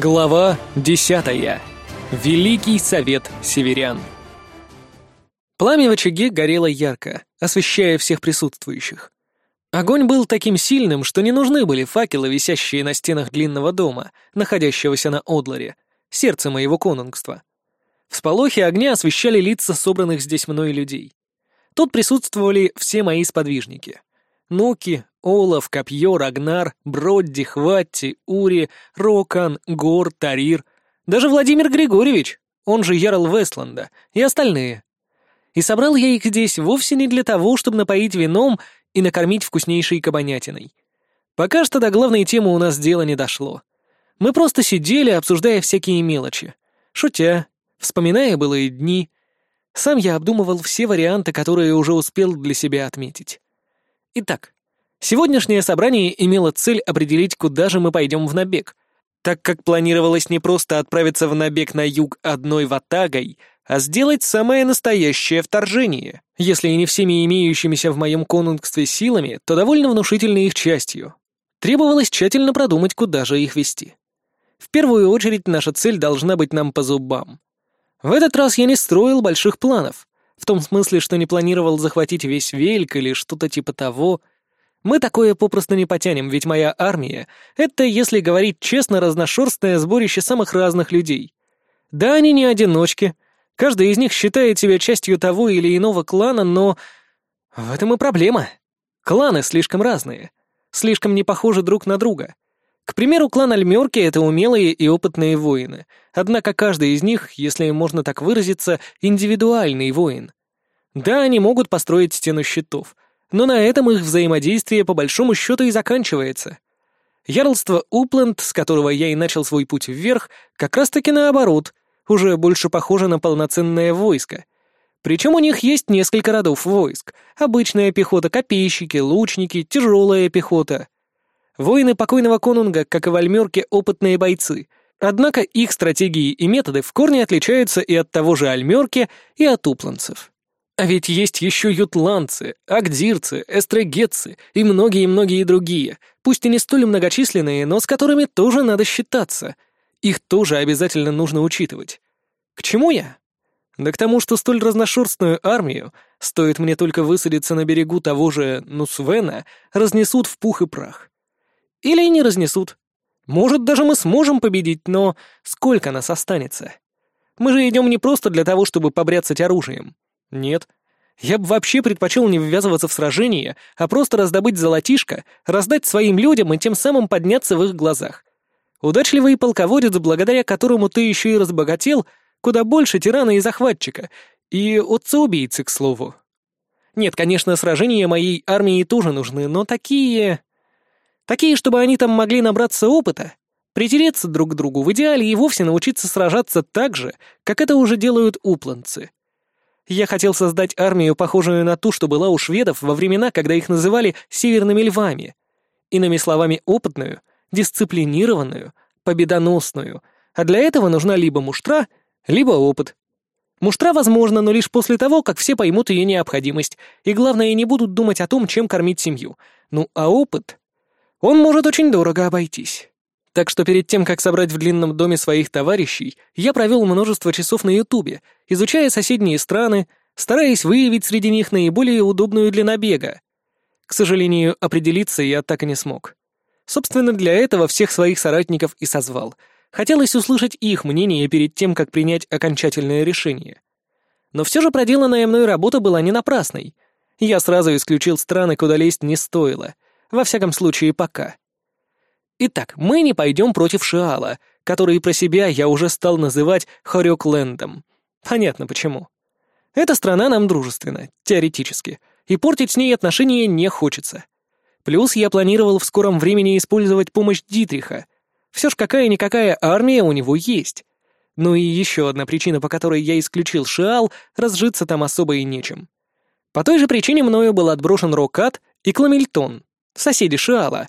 Глава 10. Великий совет северян. Пламя в очаге горело ярко, освещая всех присутствующих. Огонь был таким сильным, что не нужны были факелы, висящие на стенах длинного дома, находящегося на Одларе, сердце моего конунгства. Всполохи огня освещали лица собранных здесь мною людей. Тут присутствовали все мои сподвижники. Нуки, Олаф, Копье, Рагнар, Бродди, Хватти, Ури, Рокан, Гор, Тарир, даже Владимир Григорьевич, он же Ярл Вестланда, и остальные. И собрал я их здесь вовсе не для того, чтобы напоить вином и накормить вкуснейшей кабанятиной. Пока что до главной темы у нас дело не дошло. Мы просто сидели, обсуждая всякие мелочи, шутя, вспоминая былые дни. Сам я обдумывал все варианты, которые уже успел для себя отметить. Итак, сегодняшнее собрание имело цель определить, куда же мы пойдем в набег, так как планировалось не просто отправиться в набег на юг одной ватагой, а сделать самое настоящее вторжение, если и не всеми имеющимися в моем конунгстве силами, то довольно внушительной их частью. Требовалось тщательно продумать, куда же их вести. В первую очередь наша цель должна быть нам по зубам. В этот раз я не строил больших планов, в том смысле, что не планировал захватить весь Вельк или что-то типа того. Мы такое попросту не потянем, ведь моя армия — это, если говорить честно, разношерстное сборище самых разных людей. Да, они не одиночки. Каждый из них считает себя частью того или иного клана, но... В этом и проблема. Кланы слишком разные, слишком не похожи друг на друга — к примеру, клан Альмерки — это умелые и опытные воины, однако каждый из них, если можно так выразиться, индивидуальный воин. Да, они могут построить стену щитов, но на этом их взаимодействие по большому счету и заканчивается. Ярлство Упленд, с которого я и начал свой путь вверх, как раз-таки наоборот, уже больше похоже на полноценное войско. Причем у них есть несколько родов войск. Обычная пехота, копейщики, лучники, тяжелая пехота — Воины покойного конунга, как и вальмерки, опытные бойцы. Однако их стратегии и методы в корне отличаются и от того же альмерки, и от упланцев. А ведь есть еще ютландцы, агдирцы, эстрегетцы и многие-многие другие, пусть и не столь многочисленные, но с которыми тоже надо считаться. Их тоже обязательно нужно учитывать. К чему я? Да к тому, что столь разношерстную армию, стоит мне только высадиться на берегу того же Нусвена, разнесут в пух и прах. Или не разнесут. Может, даже мы сможем победить, но сколько нас останется? Мы же идем не просто для того, чтобы побряцать оружием. Нет. Я бы вообще предпочел не ввязываться в сражение, а просто раздобыть золотишко, раздать своим людям и тем самым подняться в их глазах. Удачливый полководец, благодаря которому ты еще и разбогател, куда больше тирана и захватчика, и отца-убийцы, к слову. Нет, конечно, сражения моей армии тоже нужны, но такие... Такие, чтобы они там могли набраться опыта, притереться друг к другу, в идеале и вовсе научиться сражаться так же, как это уже делают упланцы. Я хотел создать армию, похожую на ту, что была у шведов во времена, когда их называли «северными львами». Иными словами, опытную, дисциплинированную, победоносную, а для этого нужна либо муштра, либо опыт. Муштра возможна, но лишь после того, как все поймут ее необходимость, и главное, не будут думать о том, чем кормить семью. Ну а опыт он может очень дорого обойтись. Так что перед тем, как собрать в длинном доме своих товарищей, я провел множество часов на Ютубе, изучая соседние страны, стараясь выявить среди них наиболее удобную для набега. К сожалению, определиться я так и не смог. Собственно, для этого всех своих соратников и созвал. Хотелось услышать их мнение перед тем, как принять окончательное решение. Но все же проделанная мной работа была не напрасной. Я сразу исключил страны, куда лезть не стоило, во всяком случае, пока. Итак, мы не пойдем против Шиала, который про себя я уже стал называть Хорёклендом. Понятно почему. Эта страна нам дружественна, теоретически, и портить с ней отношения не хочется. Плюс я планировал в скором времени использовать помощь Дитриха. Все ж какая-никакая армия у него есть. Ну и еще одна причина, по которой я исключил Шиал, разжиться там особо и нечем. По той же причине мною был отброшен Рокат и Кламильтон, соседи Шиала.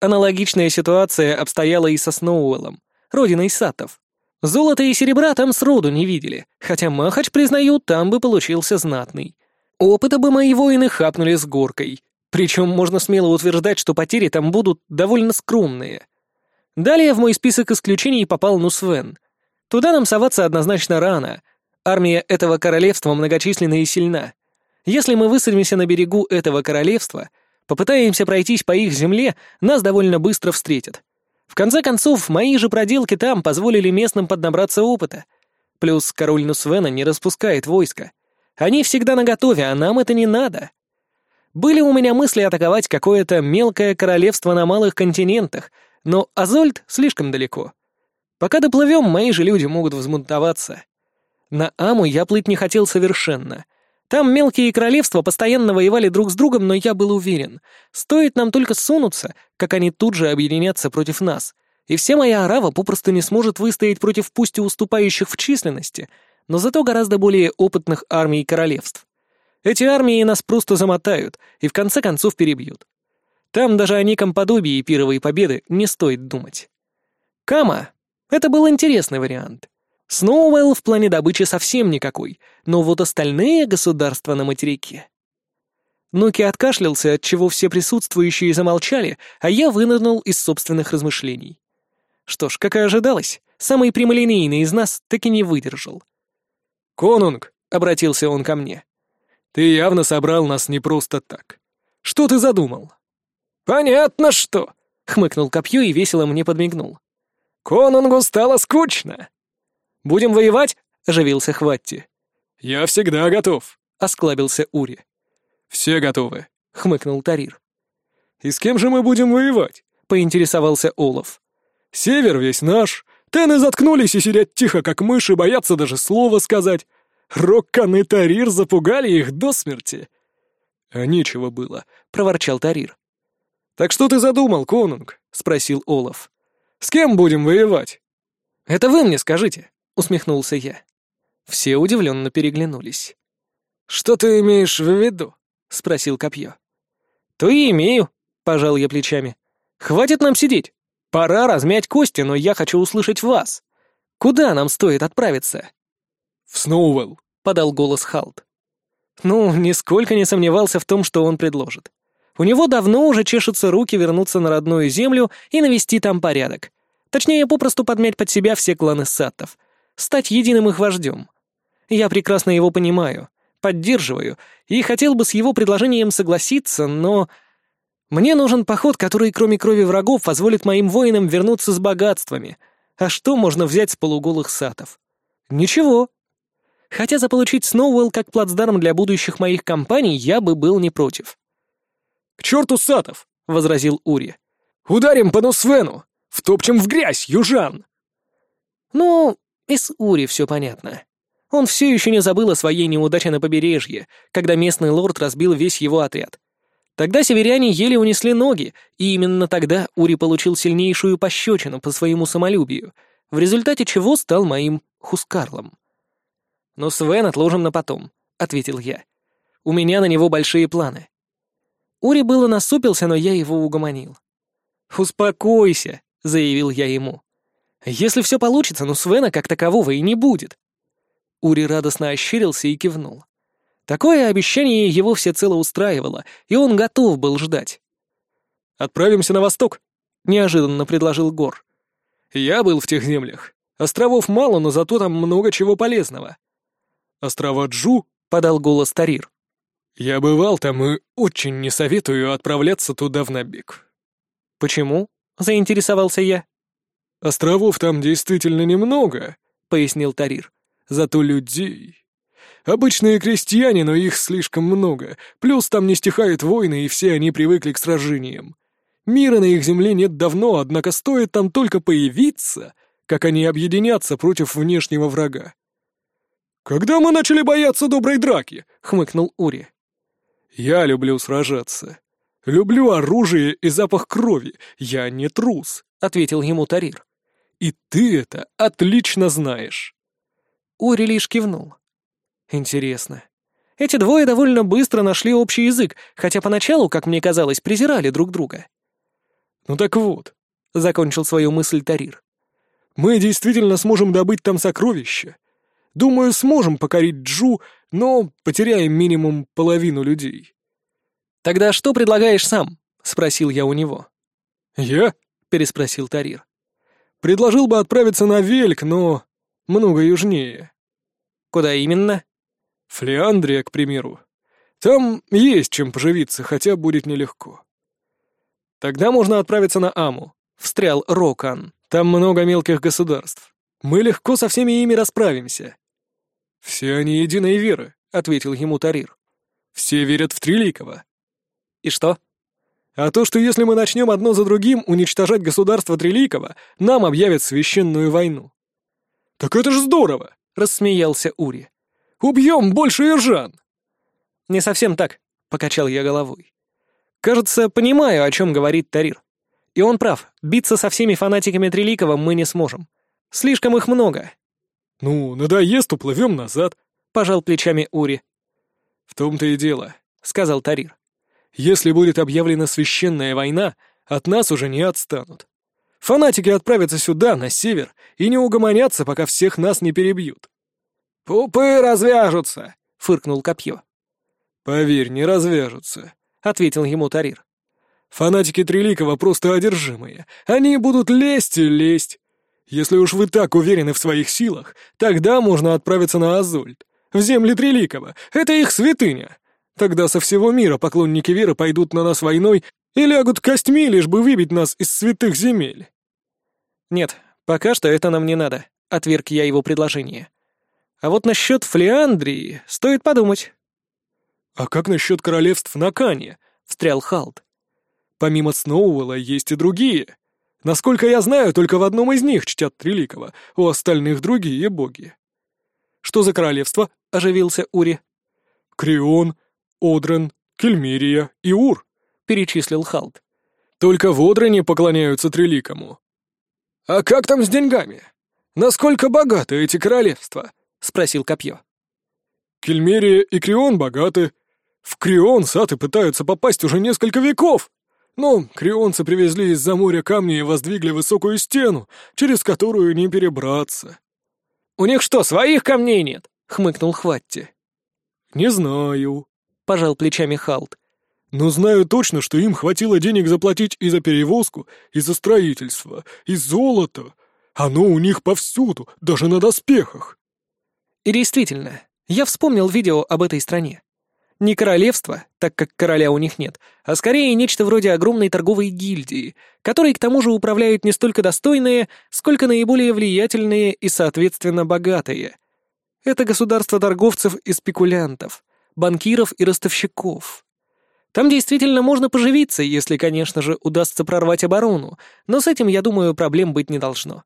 Аналогичная ситуация обстояла и со Сноуэллом, родиной Сатов. Золота и серебра там сроду не видели, хотя Махач, признаю, там бы получился знатный. Опыта бы мои воины хапнули с горкой. Причем можно смело утверждать, что потери там будут довольно скромные. Далее в мой список исключений попал Нусвен. Туда нам соваться однозначно рано. Армия этого королевства многочисленна и сильна. Если мы высадимся на берегу этого королевства — Попытаемся пройтись по их земле, нас довольно быстро встретят. В конце концов, мои же проделки там позволили местным поднабраться опыта. Плюс король Нусвена не распускает войска. Они всегда наготове, а нам это не надо. Были у меня мысли атаковать какое-то мелкое королевство на малых континентах, но Азольт слишком далеко. Пока доплывем, мои же люди могут взмунтоваться. На Аму я плыть не хотел совершенно. Там мелкие королевства постоянно воевали друг с другом, но я был уверен, стоит нам только сунуться, как они тут же объединятся против нас, и вся моя арава попросту не сможет выстоять против пусть и уступающих в численности, но зато гораздо более опытных армий и королевств. Эти армии нас просто замотают и в конце концов перебьют. Там даже о неком подобии пировой победы не стоит думать. Кама — это был интересный вариант. Сноуэлл в плане добычи совсем никакой, но вот остальные государства на материке... Нуки откашлялся, от чего все присутствующие замолчали, а я вынырнул из собственных размышлений. Что ж, как и ожидалось, самый прямолинейный из нас так и не выдержал. «Конунг!» — обратился он ко мне. «Ты явно собрал нас не просто так. Что ты задумал?» «Понятно что!» — хмыкнул копье и весело мне подмигнул. «Конунгу стало скучно!» «Будем воевать?» — оживился Хватти. «Я всегда готов», — осклабился Ури. «Все готовы», — хмыкнул Тарир. «И с кем же мы будем воевать?» — поинтересовался Олов. «Север весь наш. Тены заткнулись и сидят тихо, как мыши, боятся даже слова сказать. Роккан и Тарир запугали их до смерти». «А нечего было», — проворчал Тарир. «Так что ты задумал, конунг?» — спросил Олов. «С кем будем воевать?» «Это вы мне скажите», — усмехнулся я. Все удивленно переглянулись. «Что ты имеешь в виду?» — спросил копье. «То и имею», — пожал я плечами. «Хватит нам сидеть. Пора размять кости, но я хочу услышать вас. Куда нам стоит отправиться?» «В Сноуэлл», — подал голос Халт. Ну, нисколько не сомневался в том, что он предложит. У него давно уже чешутся руки вернуться на родную землю и навести там порядок. Точнее, попросту подмять под себя все кланы саттов, стать единым их вождем. Я прекрасно его понимаю, поддерживаю и хотел бы с его предложением согласиться, но... Мне нужен поход, который, кроме крови врагов, позволит моим воинам вернуться с богатствами. А что можно взять с полуголых сатов? Ничего. Хотя заполучить Сноуэлл как плацдарм для будущих моих компаний я бы был не против. «К черту сатов!» — возразил Ури. «Ударим по Носвену! Втопчем в грязь, южан!» «Ну, и с Ури все понятно. Он все еще не забыл о своей неудаче на побережье, когда местный лорд разбил весь его отряд. Тогда северяне еле унесли ноги, и именно тогда Ури получил сильнейшую пощечину по своему самолюбию, в результате чего стал моим хускарлом. «Но Свен отложим на потом», — ответил я. «У меня на него большие планы». Ури было насупился, но я его угомонил. «Успокойся», — заявил я ему. Если все получится, но Свена как такового и не будет. Ури радостно ощерился и кивнул. Такое обещание его всецело устраивало, и он готов был ждать. «Отправимся на восток», — неожиданно предложил Гор. «Я был в тех землях. Островов мало, но зато там много чего полезного». «Острова Джу?» — подал голос Тарир. «Я бывал там и очень не советую отправляться туда в набег». «Почему?» — заинтересовался я. «Островов там действительно немного», — пояснил Тарир. «Зато людей...» «Обычные крестьяне, но их слишком много. Плюс там не стихают войны, и все они привыкли к сражениям. Мира на их земле нет давно, однако стоит там только появиться, как они объединятся против внешнего врага». «Когда мы начали бояться доброй драки?» — хмыкнул Ури. «Я люблю сражаться. Люблю оружие и запах крови. Я не трус», — ответил ему Тарир. И ты это отлично знаешь!» Ори лишь кивнул. «Интересно. Эти двое довольно быстро нашли общий язык, хотя поначалу, как мне казалось, презирали друг друга». «Ну так вот», — закончил свою мысль Тарир. «Мы действительно сможем добыть там сокровища. Думаю, сможем покорить Джу, но потеряем минимум половину людей». «Тогда что предлагаешь сам?» — спросил я у него. «Я?» — переспросил Тарир. Предложил бы отправиться на Вельк, но много южнее. Куда именно? Флеандрия, к примеру. Там есть чем поживиться, хотя будет нелегко. Тогда можно отправиться на Аму. Встрял Рокан. Там много мелких государств. Мы легко со всеми ими расправимся. Все они единой веры, ответил ему Тарир. Все верят в Триликова. И что? А то, что если мы начнем одно за другим уничтожать государство Треликова, нам объявят священную войну». «Так это же здорово!» — рассмеялся Ури. «Убьем больше иржан!» «Не совсем так», — покачал я головой. «Кажется, понимаю, о чем говорит Тарир. И он прав, биться со всеми фанатиками Треликова мы не сможем. Слишком их много». «Ну, надоест, уплывем назад», — пожал плечами Ури. «В том-то и дело», — сказал Тарир. Если будет объявлена священная война, от нас уже не отстанут. Фанатики отправятся сюда, на север, и не угомонятся, пока всех нас не перебьют». «Пупы развяжутся!» — фыркнул Копье. «Поверь, не развяжутся», — ответил ему Тарир. «Фанатики Треликова просто одержимые. Они будут лезть и лезть. Если уж вы так уверены в своих силах, тогда можно отправиться на Азольд, в земли Треликова. Это их святыня. Тогда со всего мира поклонники Вира пойдут на нас войной и лягут костьми, лишь бы выбить нас из святых земель». «Нет, пока что это нам не надо», — отверг я его предложение. «А вот насчет Флеандрии стоит подумать». «А как насчет королевств на Кане?» — встрял Халт. «Помимо Сноуэлла есть и другие. Насколько я знаю, только в одном из них чтят Триликова, у остальных другие боги». «Что за королевство?» — оживился Ури. «Крион, Одрен, Кельмирия и Ур», — перечислил Халт. «Только в Одрене поклоняются Треликому». «А как там с деньгами? Насколько богаты эти королевства?» — спросил Копье. «Кельмерия и Крион богаты. В Крион саты пытаются попасть уже несколько веков. Но крионцы привезли из-за моря камни и воздвигли высокую стену, через которую не перебраться». «У них что, своих камней нет?» — хмыкнул Хватти. «Не знаю», — пожал плечами Халт. «Но знаю точно, что им хватило денег заплатить и за перевозку, и за строительство, и золото. Оно у них повсюду, даже на доспехах». И действительно, я вспомнил видео об этой стране. Не королевство, так как короля у них нет, а скорее нечто вроде огромной торговой гильдии, которой к тому же управляют не столько достойные, сколько наиболее влиятельные и, соответственно, богатые. Это государство торговцев и спекулянтов — банкиров и ростовщиков. Там действительно можно поживиться, если, конечно же, удастся прорвать оборону, но с этим, я думаю, проблем быть не должно.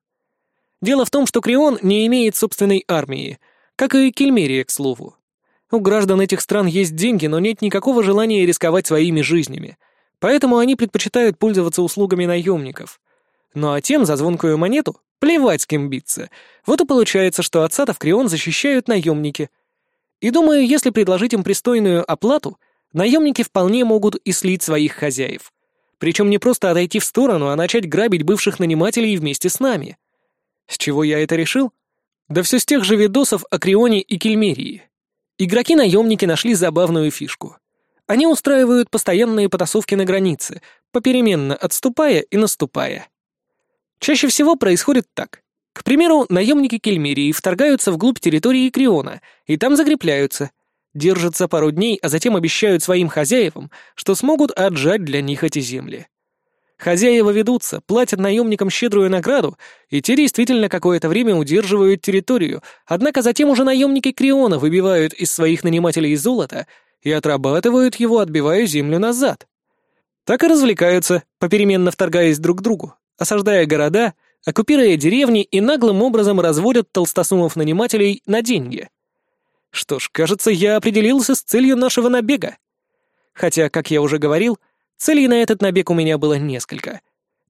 Дело в том, что Крион не имеет собственной армии, как и Кельмерия, к слову. У граждан этих стран есть деньги, но нет никакого желания рисковать своими жизнями, поэтому они предпочитают пользоваться услугами наемников. Ну а тем за звонкую монету плевать с кем биться. Вот и получается, что отцатов Крион защищают наемники — и думаю, если предложить им пристойную оплату, наемники вполне могут и слить своих хозяев. Причем не просто отойти в сторону, а начать грабить бывших нанимателей вместе с нами. С чего я это решил? Да все с тех же видосов о Крионе и Кельмерии. Игроки-наемники нашли забавную фишку. Они устраивают постоянные потасовки на границе, попеременно отступая и наступая. Чаще всего происходит так. К примеру, наемники Кельмерии вторгаются вглубь территории Криона, и там закрепляются. Держатся пару дней, а затем обещают своим хозяевам, что смогут отжать для них эти земли. Хозяева ведутся, платят наемникам щедрую награду, и те действительно какое-то время удерживают территорию, однако затем уже наемники Криона выбивают из своих нанимателей золото и отрабатывают его, отбивая землю назад. Так и развлекаются, попеременно вторгаясь друг к другу, осаждая города — оккупируя деревни и наглым образом разводят толстосумов-нанимателей на деньги. Что ж, кажется, я определился с целью нашего набега. Хотя, как я уже говорил, целей на этот набег у меня было несколько.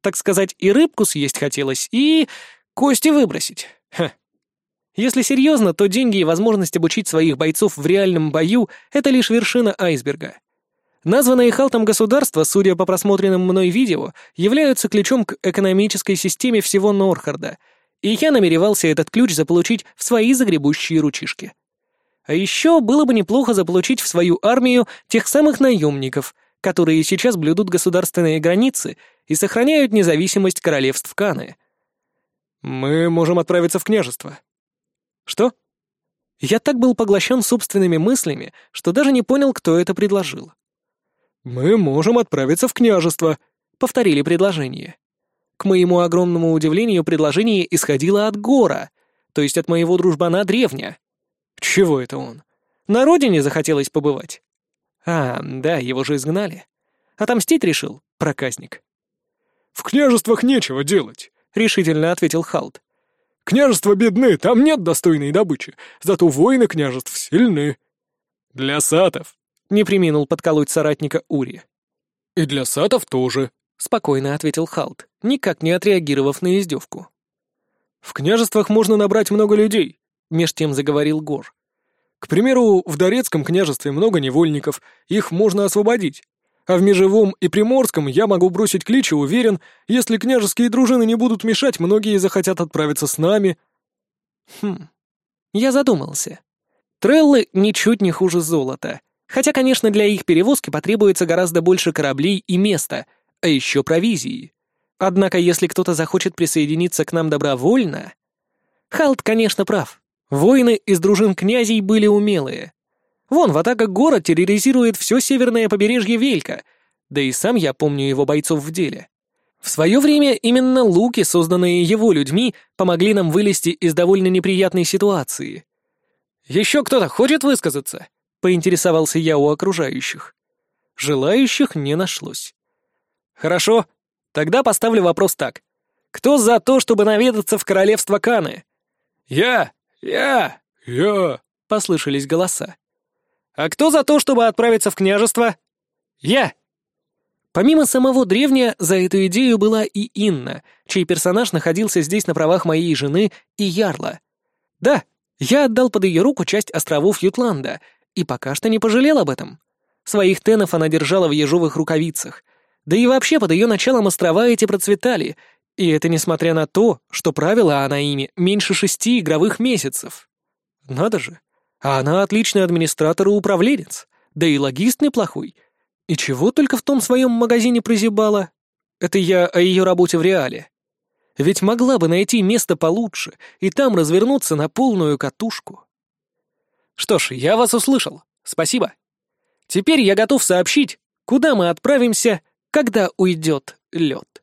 Так сказать, и рыбку съесть хотелось, и кости выбросить. Ха. Если серьезно, то деньги и возможность обучить своих бойцов в реальном бою — это лишь вершина айсберга. Названные Халтом государства, судя по просмотренным мной видео, являются ключом к экономической системе всего Норхарда, и я намеревался этот ключ заполучить в свои загребущие ручишки. А еще было бы неплохо заполучить в свою армию тех самых наемников, которые сейчас блюдут государственные границы и сохраняют независимость королевств Каны. «Мы можем отправиться в княжество». «Что?» Я так был поглощен собственными мыслями, что даже не понял, кто это предложил. «Мы можем отправиться в княжество», — повторили предложение. К моему огромному удивлению, предложение исходило от Гора, то есть от моего дружбана Древня. Чего это он? На родине захотелось побывать? А, да, его же изгнали. Отомстить решил, проказник. «В княжествах нечего делать», — решительно ответил Халт. «Княжества бедны, там нет достойной добычи, зато воины княжеств сильны». «Для сатов не приминул подколоть соратника Ури. «И для сатов тоже», — спокойно ответил Халт, никак не отреагировав на издевку. «В княжествах можно набрать много людей», — меж тем заговорил Гор. «К примеру, в Дорецком княжестве много невольников, их можно освободить. А в Межевом и Приморском я могу бросить клич и уверен, если княжеские дружины не будут мешать, многие захотят отправиться с нами». «Хм...» Я задумался. Треллы ничуть не хуже золота, Хотя, конечно, для их перевозки потребуется гораздо больше кораблей и места, а еще провизии. Однако, если кто-то захочет присоединиться к нам добровольно... Халт, конечно, прав. Воины из дружин князей были умелые. Вон, в атака город терроризирует все северное побережье Велька, да и сам я помню его бойцов в деле. В свое время именно луки, созданные его людьми, помогли нам вылезти из довольно неприятной ситуации. «Еще кто-то хочет высказаться?» поинтересовался я у окружающих. Желающих не нашлось. Хорошо, тогда поставлю вопрос так. Кто за то, чтобы наведаться в королевство Каны? Я! Я! Я! Послышались голоса. А кто за то, чтобы отправиться в княжество? Я! Помимо самого древня, за эту идею была и Инна, чей персонаж находился здесь на правах моей жены и Ярла. Да, я отдал под ее руку часть островов Ютланда и пока что не пожалел об этом. Своих тенов она держала в ежовых рукавицах. Да и вообще под ее началом острова эти процветали, и это несмотря на то, что правила она ими меньше шести игровых месяцев. Надо же. А она отличный администратор и управленец, да и логист неплохой. И чего только в том своем магазине прозябала? Это я о ее работе в реале. Ведь могла бы найти место получше и там развернуться на полную катушку. Что ж, я вас услышал. Спасибо. Теперь я готов сообщить, куда мы отправимся, когда уйдет лед.